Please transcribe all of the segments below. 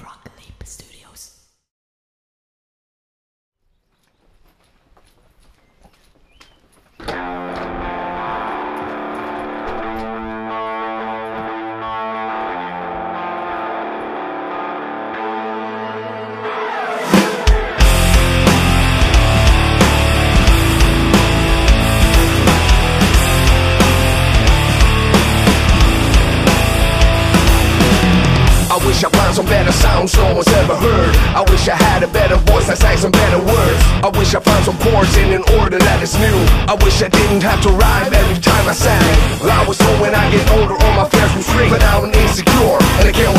Frog Leap Studios. Wish I found some better sounds no one's ever heard. I wish I had a better voice that sang some better words. I wish I found some chords in an order that is new. I wish I didn't have to rhyme every time I sang. Well, I was told when I get older all my fears will shrink, but now I'm insecure and I can't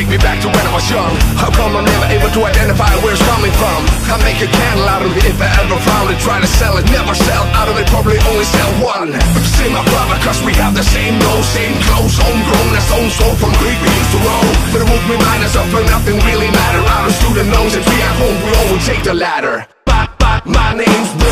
take me back to when I was young. How come I'm never able to identify where it's coming from? I make a candle out of it if I ever found it. Try to sell it, never sell. Out of it, probably only sell one. See my brother cause we have the same nose, same clothes Homegrown as stone soul from Greek we used to roll But it me minus up and nothing really mattered. Out of student loans if we at home we all would take the ladder. But, but, my name's Blurry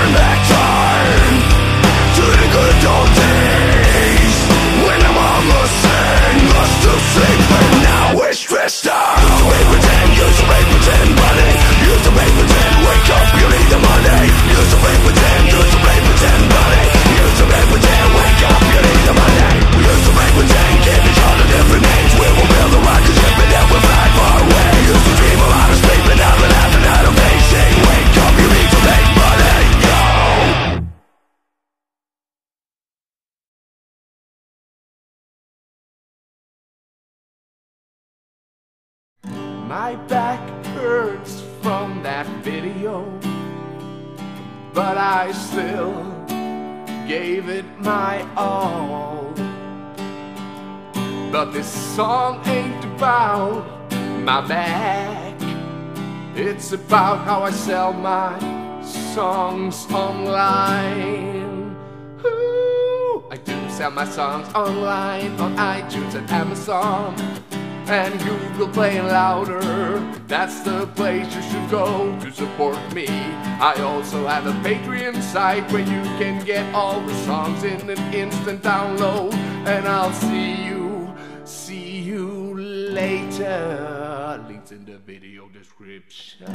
turn back time My back hurts from that video, but I still gave it my all. But this song ain't about my back, it's about how I sell my songs online. Ooh, I do sell my songs online on iTunes and Amazon and Google Play louder. That's the place you should go to support me. I also have a Patreon site where you can get all the songs in an instant download. And I'll see you, see you later. Links in the video description.